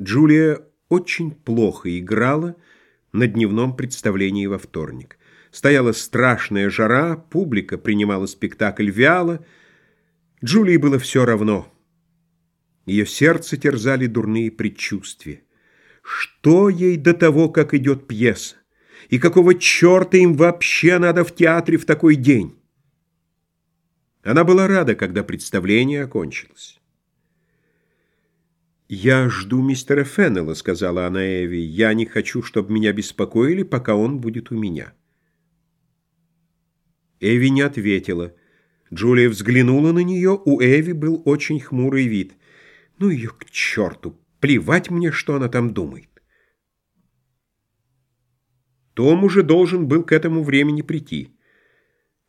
Джулия очень плохо играла на дневном представлении во вторник. Стояла страшная жара, публика принимала спектакль вяло. Джулии было все равно. Ее сердце терзали дурные предчувствия. Что ей до того, как идет пьеса? И какого черта им вообще надо в театре в такой день? Она была рада, когда представление окончилось. «Я жду мистера Феннелла», — сказала она Эви. «Я не хочу, чтобы меня беспокоили, пока он будет у меня». Эви не ответила. Джулия взглянула на нее, у Эви был очень хмурый вид. «Ну ее к черту! Плевать мне, что она там думает!» Том уже должен был к этому времени прийти.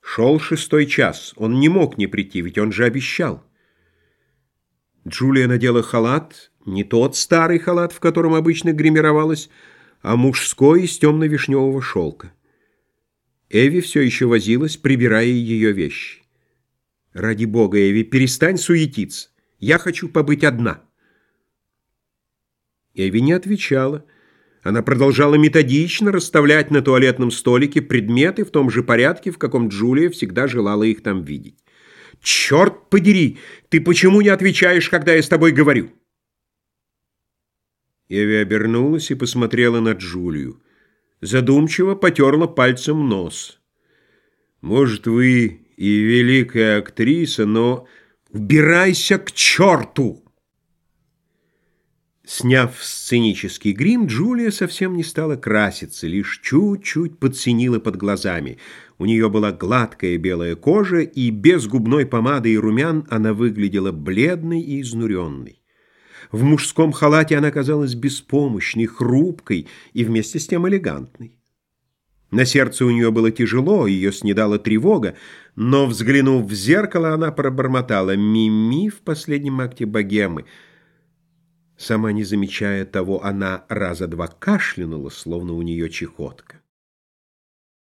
Шел шестой час, он не мог не прийти, ведь он же обещал. Джулия надела халат, не тот старый халат, в котором обычно гримировалась, а мужской из темно-вишневого шелка. Эви все еще возилась, прибирая ее вещи. «Ради бога, Эви, перестань суетиться. Я хочу побыть одна». Эви не отвечала. Она продолжала методично расставлять на туалетном столике предметы в том же порядке, в каком Джулия всегда желала их там видеть. «Черт подери! Ты почему не отвечаешь, когда я с тобой говорю?» Эви обернулась и посмотрела на Джулию. Задумчиво потерла пальцем нос. «Может, вы и великая актриса, но...» «Убирайся к черту!» Сняв сценический грим, Джулия совсем не стала краситься, лишь чуть-чуть подсинила под глазами. У нее была гладкая белая кожа, и без губной помады и румян она выглядела бледной и изнуренной. В мужском халате она казалась беспомощной, хрупкой и вместе с тем элегантной. На сердце у нее было тяжело, ее снедала тревога, но, взглянув в зеркало, она пробормотала «Мими» в последнем акте богемы — Сама не замечая того, она раза два кашлянула, словно у нее чехотка.